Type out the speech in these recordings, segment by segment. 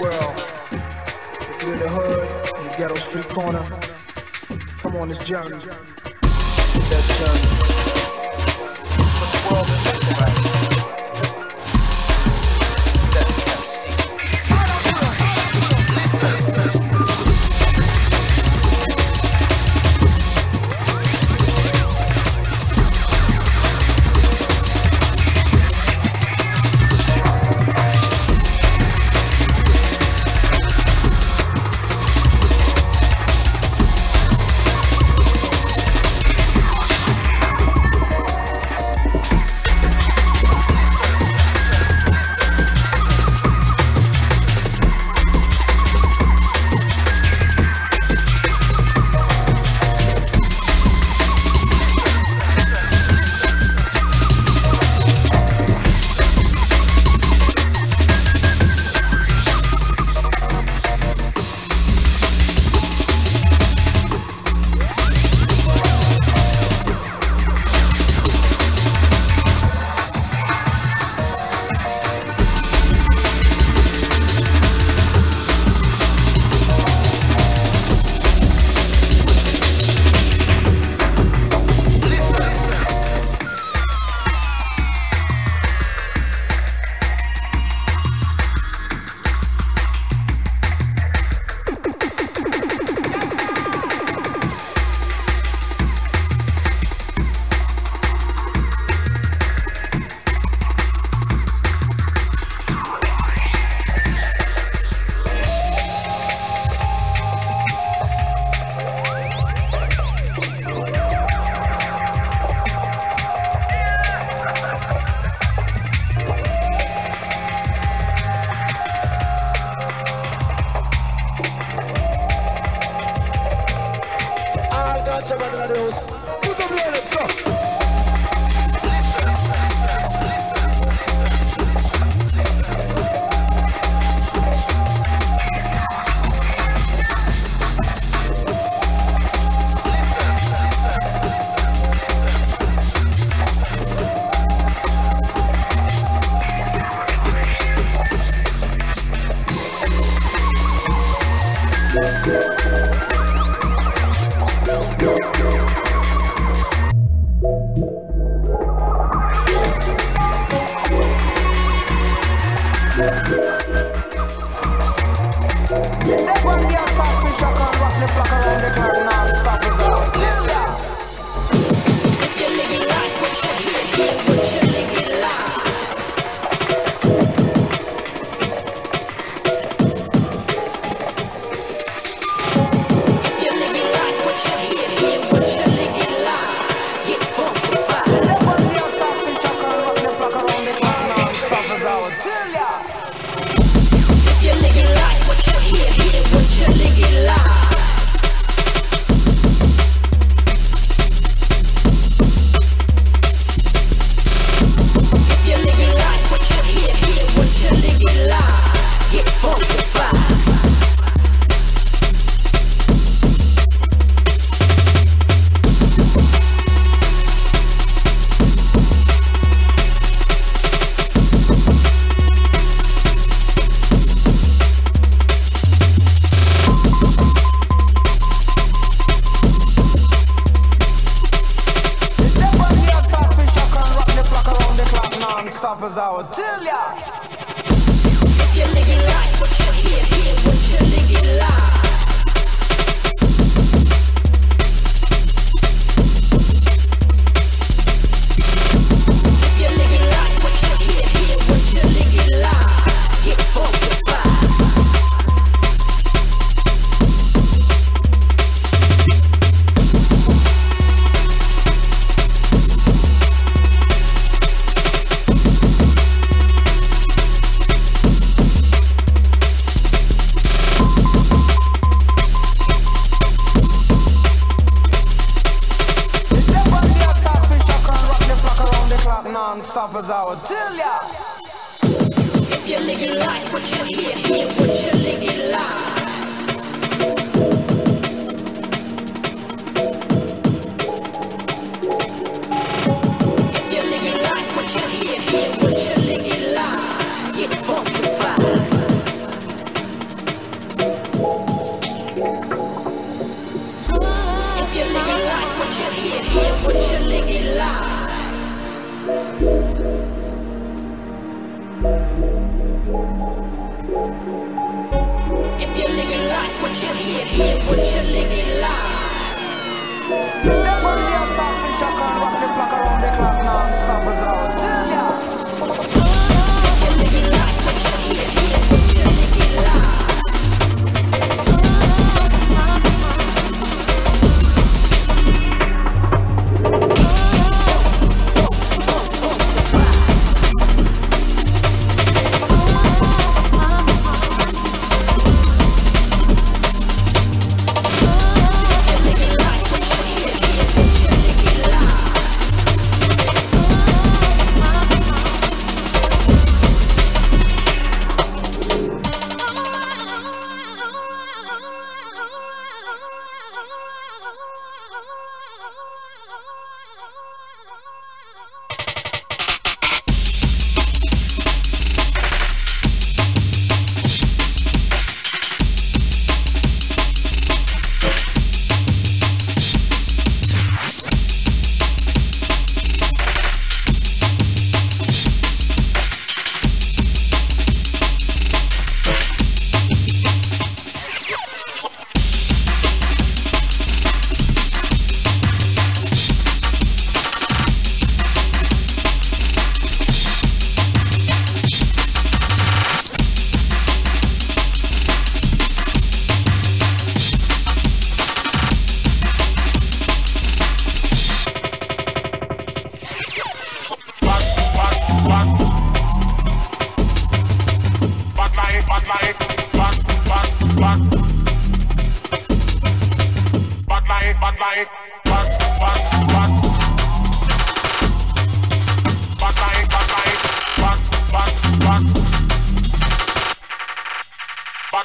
world. If you're in the hood, in the ghetto street corner, come on this journey. That's journey.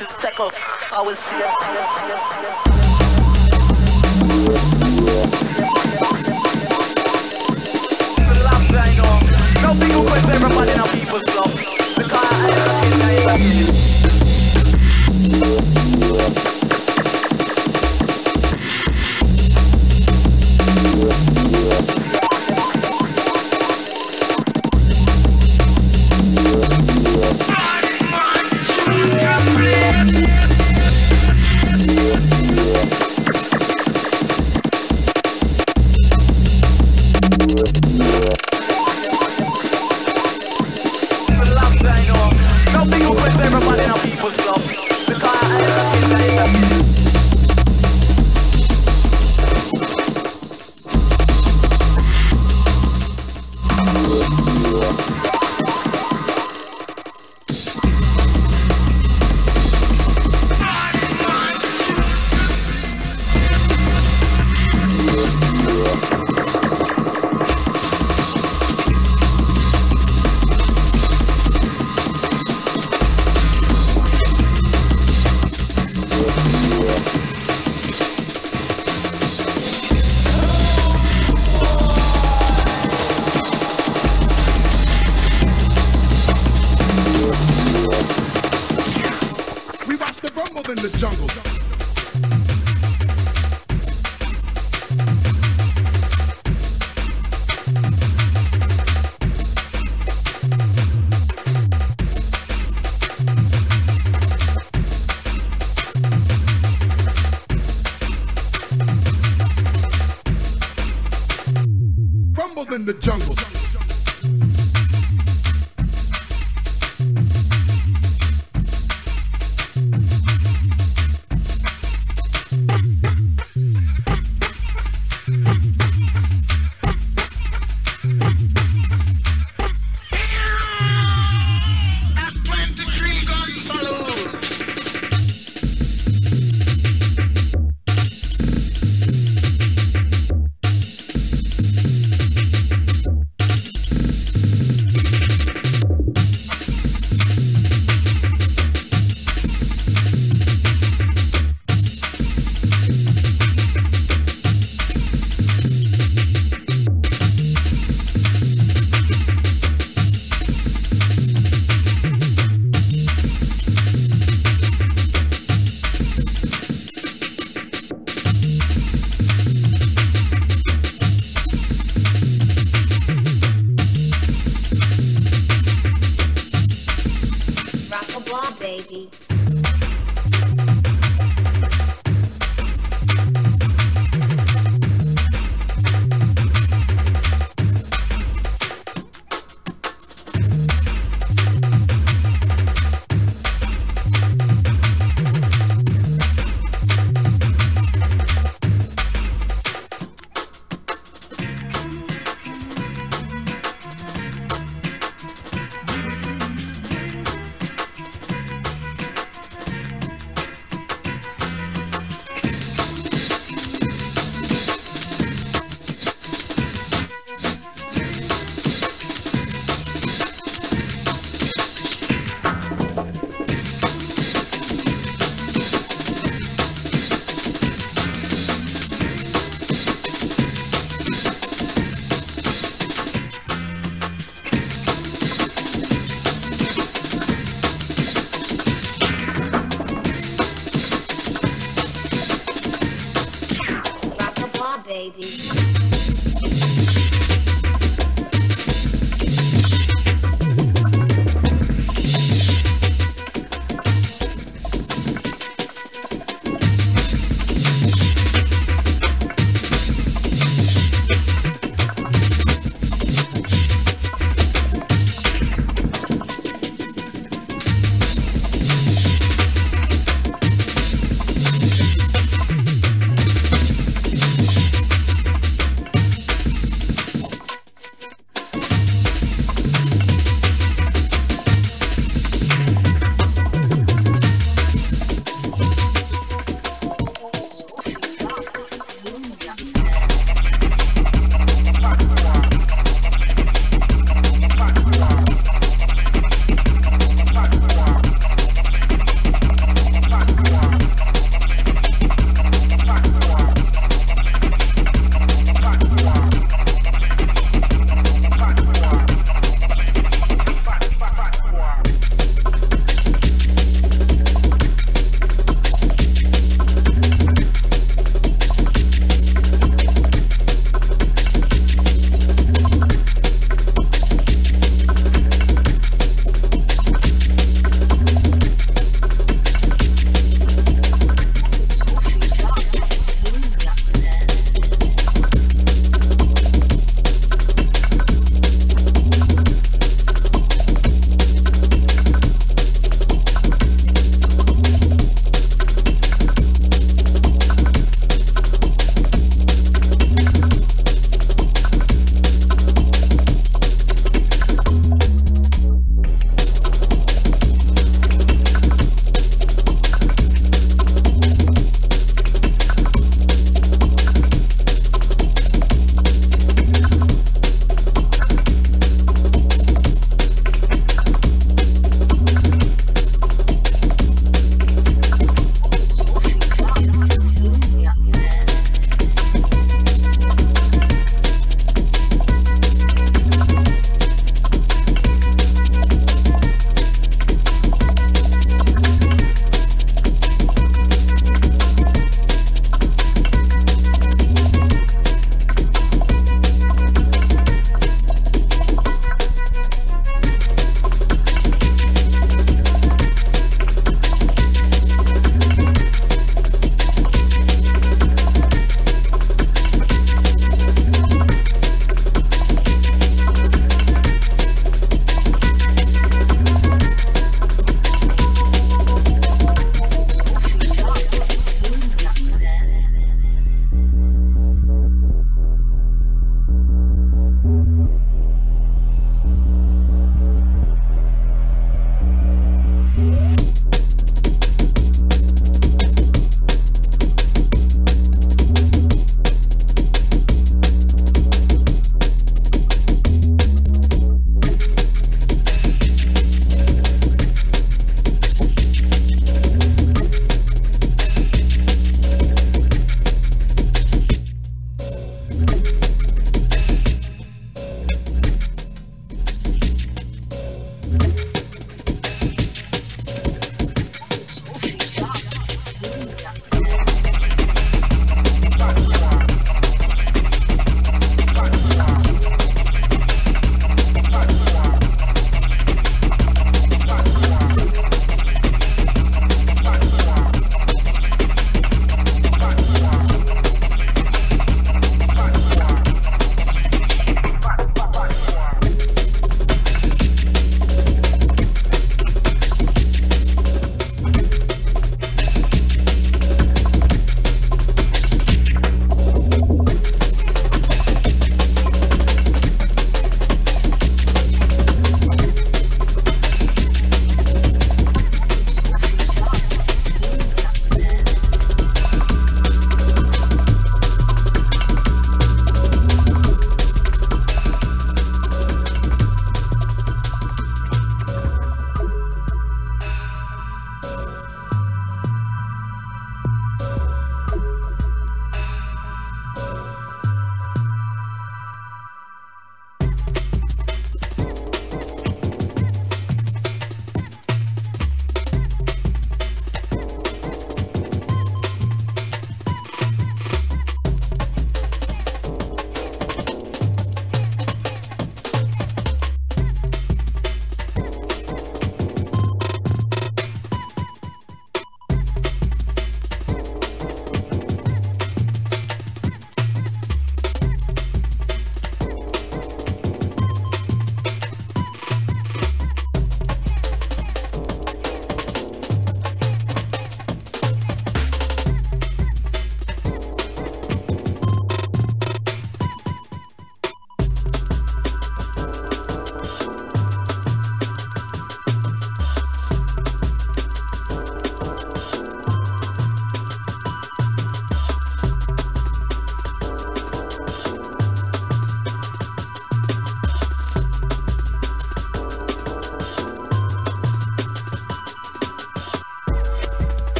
massive second. I was. Yes, yes, yes, yes.